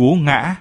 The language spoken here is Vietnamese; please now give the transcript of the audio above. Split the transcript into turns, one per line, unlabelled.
cú ngã.